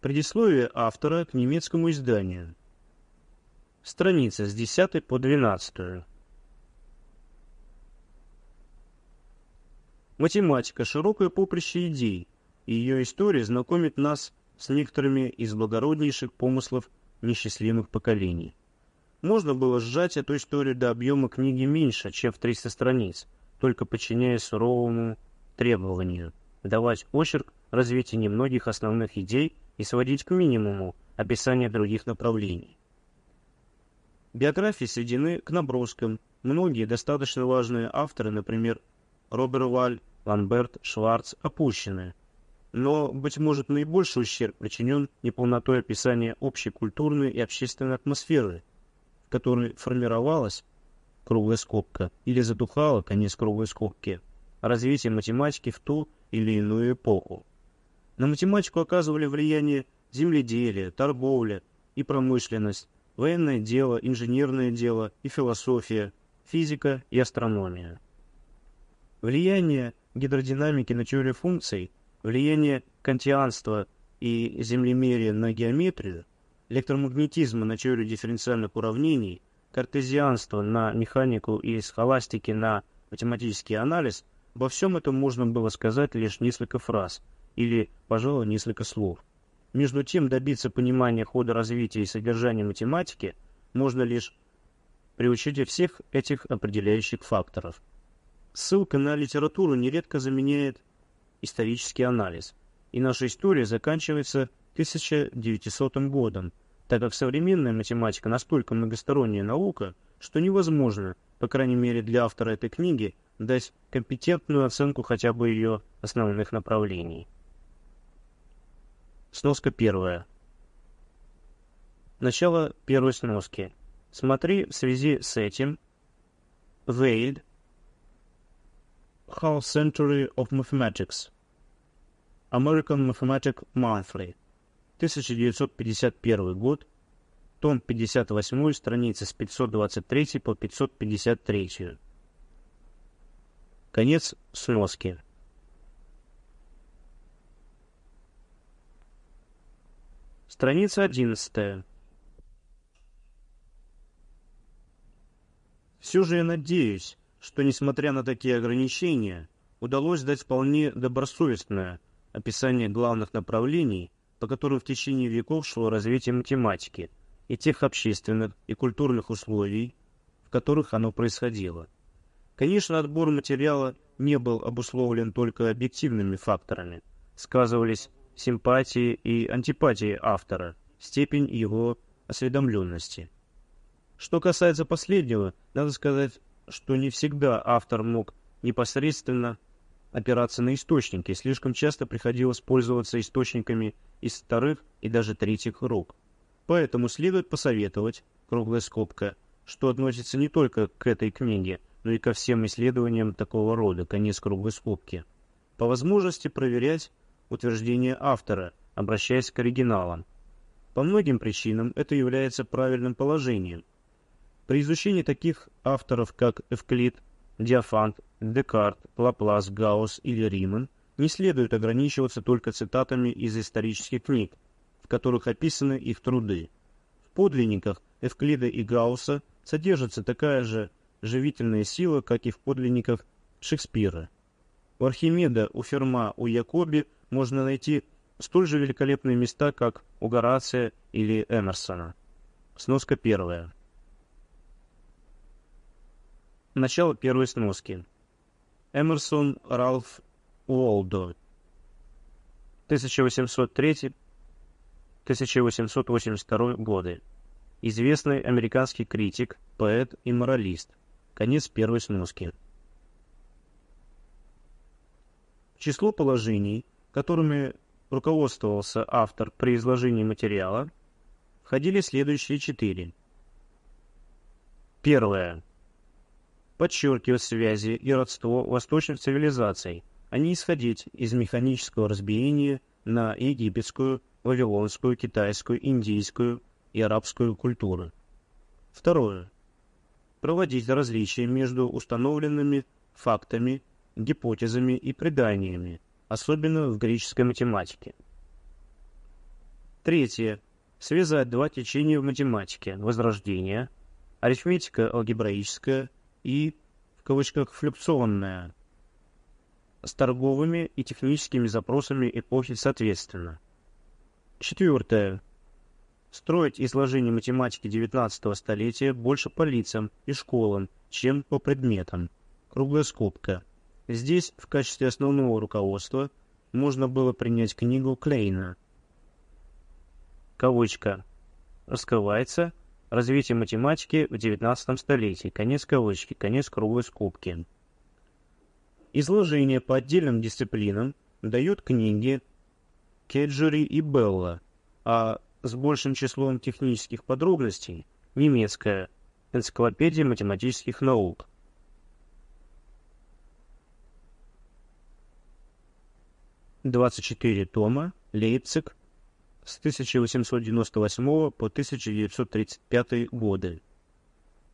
Предисловие автора к немецкому изданию. Страница с 10 по 12. Математика – широкое поприще идей, и ее история знакомит нас с некоторыми из благороднейших помыслов несчастливых поколений. Можно было сжать эту историю до объема книги меньше, чем в 300 страниц, только подчиняясь суровому требованию давать очерк развития немногих основных идей и сводить к минимуму описание других направлений. Биографии сведены к наброскам. Многие достаточно важные авторы, например, Робер Валь, Ламберт, Шварц, опущены. Но, быть может, наибольший ущерб причинен неполнотой описания общей культурной и общественной атмосферы, в которой формировалась круглая скобка или затухала конец круглой скобки развитие математики в ту или иную эпоху. На математику оказывали влияние земледелие, торговля и промышленность, военное дело, инженерное дело и философия, физика и астрономия. Влияние гидродинамики на теорию функций, влияние кантианства и землемерия на геометрию, электромагнетизма на теорию дифференциальных уравнений, картезианства на механику и схоластики на математический анализ, обо всем этом можно было сказать лишь несколько фраз – или, пожалуй, несколько слов. Между тем, добиться понимания хода развития и содержания математики можно лишь при учете всех этих определяющих факторов. Ссылка на литературу нередко заменяет исторический анализ, и наша история заканчивается 1900 годом, так как современная математика настолько многосторонняя наука, что невозможно, по крайней мере для автора этой книги, дать компетентную оценку хотя бы ее основных направлений. Сноска первая. Начало первой сноски. Смотри в связи с этим Veiled Half Century of Mathematics American Mathematic Monthly 1951 год том 58, страницы с 523 по 553. Конец сноски. Страница 11. Все же я надеюсь, что, несмотря на такие ограничения, удалось дать вполне добросовестное описание главных направлений, по которым в течение веков шло развитие математики, и тех общественных и культурных условий, в которых оно происходило. Конечно, отбор материала не был обусловлен только объективными факторами. Сказывались симпатии и антипатии автора, степень его осведомленности. Что касается последнего, надо сказать, что не всегда автор мог непосредственно опираться на источники, слишком часто приходилось пользоваться источниками из вторых и даже третьих рук. Поэтому следует посоветовать, круглая скобка, что относится не только к этой книге, но и ко всем исследованиям такого рода, конец круглой скобки. По возможности проверять утверждение автора, обращаясь к оригиналам. По многим причинам это является правильным положением. При изучении таких авторов, как Эвклид, Диофант, Декарт, Лаплас, Гаусс или Риман, не следует ограничиваться только цитатами из исторических книг, в которых описаны их труды. В подлинниках Эвклида и Гаусса содержится такая же живительная сила, как и в подлинниках Шекспира. У Архимеда, у Ферма, у Якоби – можно найти столь же великолепные места, как у Горация или Эмерсона. Сноска первая. Начало первой сноски. Эмерсон Ралф Уолдо. 1803-1882 годы. Известный американский критик, поэт и моралист. Конец первой сноски. Число положений, которыми руководствовался автор при изложении материала, входили следующие четыре. Первое. Подчеркивать связи и родство восточных цивилизаций, а не исходить из механического разбиения на египетскую, вавилонскую, китайскую, индийскую и арабскую культуры. Второе. Проводить различия между установленными фактами, гипотезами и преданиями, особенно в греческой математике. Третье. Связать два течения в математике – возрождение, арифметика алгебраическая и, в кавычках, флюкционная, с торговыми и техническими запросами эпохи соответственно. Четвертое. Строить изложение математики XIX столетия больше по лицам и школам, чем по предметам. Круглая скобка. Здесь в качестве основного руководства можно было принять книгу Клейна. Кавычка. Раскрывается развитие математики в XIX столетии. Конец кавычки. Конец круглой скобки. Изложение по отдельным дисциплинам дают книги Кеджери и Белла, а с большим числом технических подробностей немецкая энциклопедия математических наук. Двадцать четыре тома, Лейпциг, с 1898 по 1935 годы.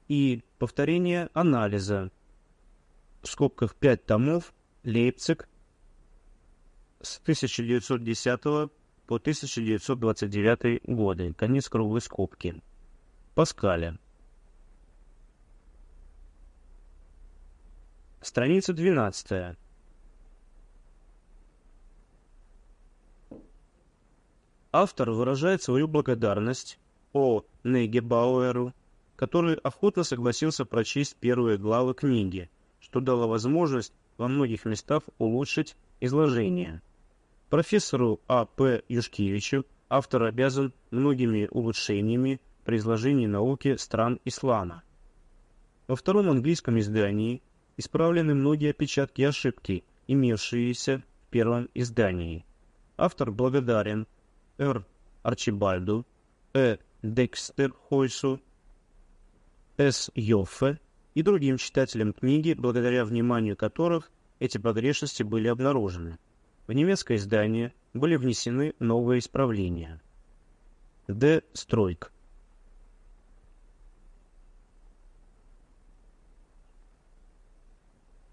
И повторение анализа в скобках 5 томов, Лейпциг, с 1910 по 1929 годы, конец круглой скобки. Паскаля. Страница 12. Автор выражает свою благодарность О. Нейгебауэру, который охотно согласился прочесть первые главы книги, что дало возможность во многих местах улучшить изложение. Профессору А. П. Юшкевичу автор обязан многими улучшениями при изложении науки стран ислама. Во втором английском издании исправлены многие опечатки и ошибки, имевшиеся в первом издании. Автор благодарен Р. Арчибальду, Э. Декстер Хойсу, С. Йоффе и другим читателям книги, благодаря вниманию которых эти погрешности были обнаружены. В немецкое издание были внесены новые исправления. Д. Стройк.